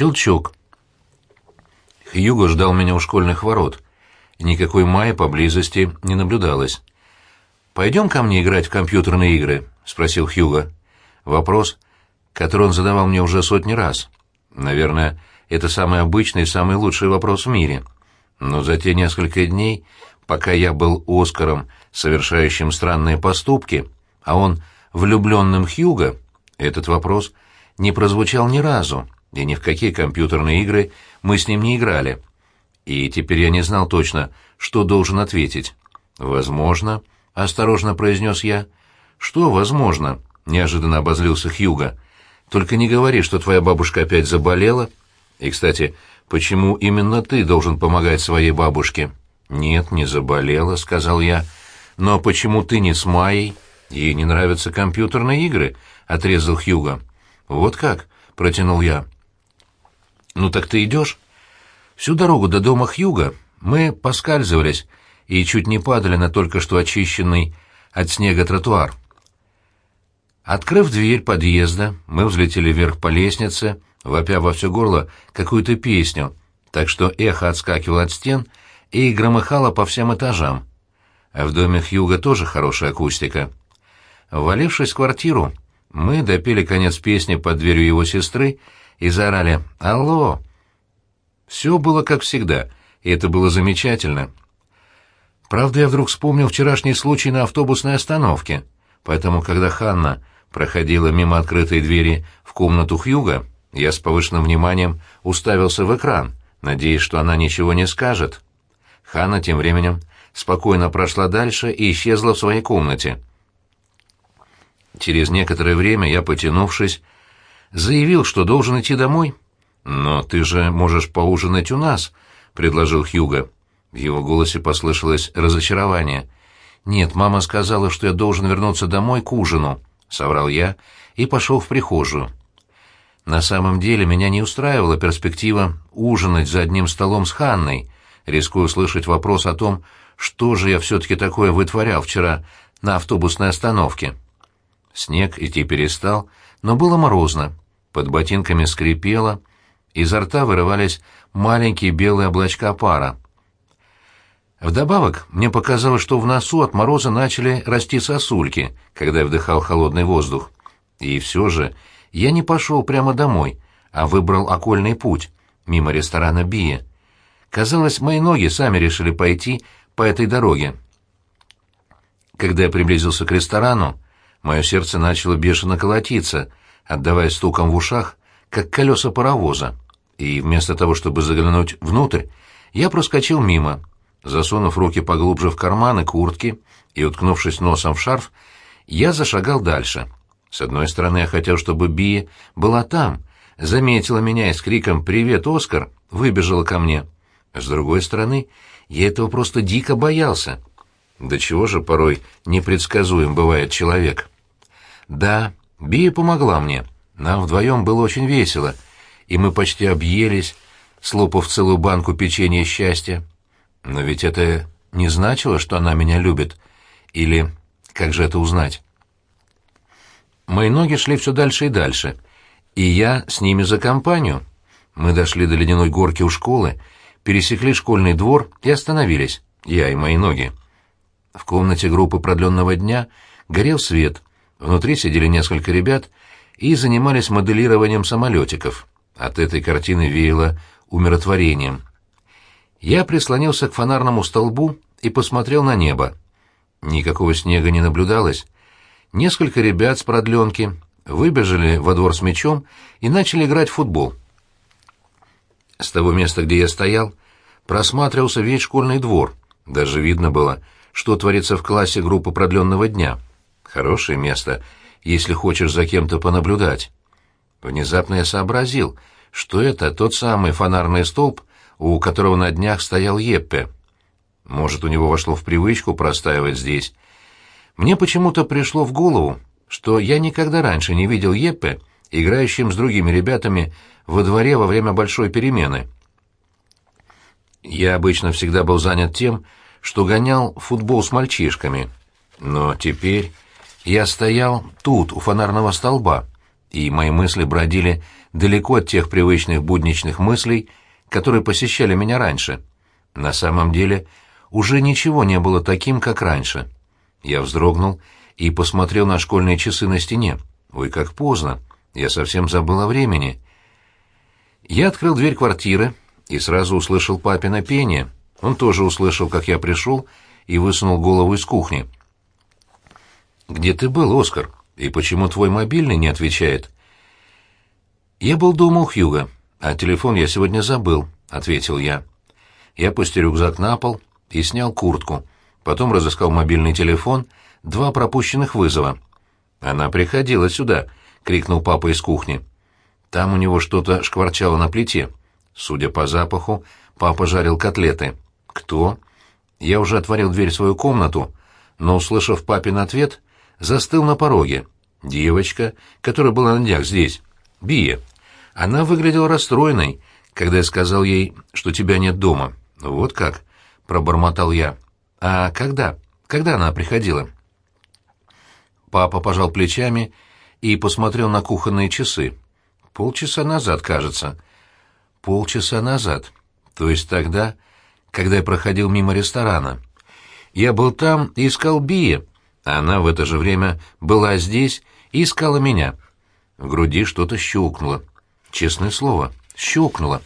Щелчок. Хьюго ждал меня у школьных ворот. Никакой Майи поблизости не наблюдалось. «Пойдем ко мне играть в компьютерные игры?» — спросил Хьюго. Вопрос, который он задавал мне уже сотни раз. Наверное, это самый обычный и самый лучший вопрос в мире. Но за те несколько дней, пока я был Оскаром, совершающим странные поступки, а он влюбленным Хьюго, этот вопрос не прозвучал ни разу, и ни в какие компьютерные игры мы с ним не играли. И теперь я не знал точно, что должен ответить. «Возможно», — осторожно произнес я. «Что возможно?» — неожиданно обозлился Хьюго. «Только не говори, что твоя бабушка опять заболела. И, кстати, почему именно ты должен помогать своей бабушке?» «Нет, не заболела», — сказал я. «Но почему ты не с Майей? Ей не нравятся компьютерные игры», — отрезал Хьюго. «Вот как?» — протянул я. «Ну так ты идешь?» Всю дорогу до дома Хьюга мы поскальзывались и чуть не падали на только что очищенный от снега тротуар. Открыв дверь подъезда, мы взлетели вверх по лестнице, вопя во все горло какую-то песню, так что эхо отскакивало от стен и громыхало по всем этажам. А в доме Хьюга тоже хорошая акустика. Ввалившись в квартиру, мы допели конец песни под дверью его сестры и заорали «Алло!». Все было как всегда, и это было замечательно. Правда, я вдруг вспомнил вчерашний случай на автобусной остановке, поэтому, когда Ханна проходила мимо открытой двери в комнату Хьюга, я с повышенным вниманием уставился в экран, надеясь, что она ничего не скажет. Ханна тем временем спокойно прошла дальше и исчезла в своей комнате. Через некоторое время я, потянувшись, заявил, что должен идти домой. «Но ты же можешь поужинать у нас», — предложил Хьюго. В его голосе послышалось разочарование. «Нет, мама сказала, что я должен вернуться домой к ужину», — соврал я и пошел в прихожую. На самом деле меня не устраивала перспектива ужинать за одним столом с Ханной, рискуя услышать вопрос о том, что же я все-таки такое вытворял вчера на автобусной остановке. Снег идти перестал, но было морозно, под ботинками скрипело, изо рта вырывались маленькие белые облачка пара. Вдобавок, мне показалось, что в носу от мороза начали расти сосульки, когда я вдыхал холодный воздух. И все же я не пошел прямо домой, а выбрал окольный путь, мимо ресторана Бия. Казалось, мои ноги сами решили пойти по этой дороге. Когда я приблизился к ресторану, мое сердце начало бешено колотиться, отдавая стуком в ушах, как колеса паровоза, и вместо того, чтобы заглянуть внутрь, я проскочил мимо. Засунув руки поглубже в карманы куртки и уткнувшись носом в шарф, я зашагал дальше. С одной стороны, я хотел, чтобы Би была там, заметила меня и с криком «Привет, Оскар!» выбежала ко мне. С другой стороны, я этого просто дико боялся. До чего же порой непредсказуем бывает человек. Да, Бия помогла мне. Нам вдвоем было очень весело, и мы почти объелись, слопав целую банку печенья счастья. Но ведь это не значило, что она меня любит. Или как же это узнать? Мои ноги шли все дальше и дальше, и я с ними за компанию. Мы дошли до ледяной горки у школы, пересекли школьный двор и остановились, я и мои ноги. В комнате группы продленного дня горел свет — Внутри сидели несколько ребят и занимались моделированием самолетиков. От этой картины веяло умиротворением. Я прислонился к фонарному столбу и посмотрел на небо. Никакого снега не наблюдалось. Несколько ребят с продленки выбежали во двор с мячом и начали играть в футбол. С того места, где я стоял, просматривался весь школьный двор. Даже видно было, что творится в классе группы продленного дня — Хорошее место, если хочешь за кем-то понаблюдать. Внезапно я сообразил, что это тот самый фонарный столб, у которого на днях стоял Еппе. Может, у него вошло в привычку простаивать здесь. Мне почему-то пришло в голову, что я никогда раньше не видел Еппе, играющим с другими ребятами во дворе во время большой перемены. Я обычно всегда был занят тем, что гонял футбол с мальчишками. Но теперь я стоял тут, у фонарного столба, и мои мысли бродили далеко от тех привычных будничных мыслей, которые посещали меня раньше. На самом деле, уже ничего не было таким, как раньше. Я вздрогнул и посмотрел на школьные часы на стене. Ой, как поздно. Я совсем забыл о времени. Я открыл дверь квартиры и сразу услышал папино пение. Он тоже услышал, как я пришел, и высунул голову из кухни. «Где ты был, Оскар? И почему твой мобильный не отвечает?» «Я был дома у Хьюга, а телефон я сегодня забыл», — ответил я. Я пустил рюкзак на пол и снял куртку. Потом разыскал мобильный телефон, два пропущенных вызова. «Она приходила сюда», — крикнул папа из кухни. Там у него что-то шкварчало на плите. Судя по запаху, папа жарил котлеты. «Кто?» Я уже отворил дверь в свою комнату, но, услышав папин ответ, застыл на пороге. Девочка, которая была на днях здесь. Бия. Она выглядела расстроенной, когда я сказал ей, что тебя нет дома. «Вот как?» — пробормотал я. «А когда? Когда она приходила?» Папа пожал плечами и посмотрел на кухонные часы. «Полчаса назад, кажется». «Полчаса назад. То есть тогда, когда я проходил мимо ресторана. Я был там и искал Бия, она в это же время была здесь и искала меня». В груди что-то щелкнуло. Честное слово, щелкнуло.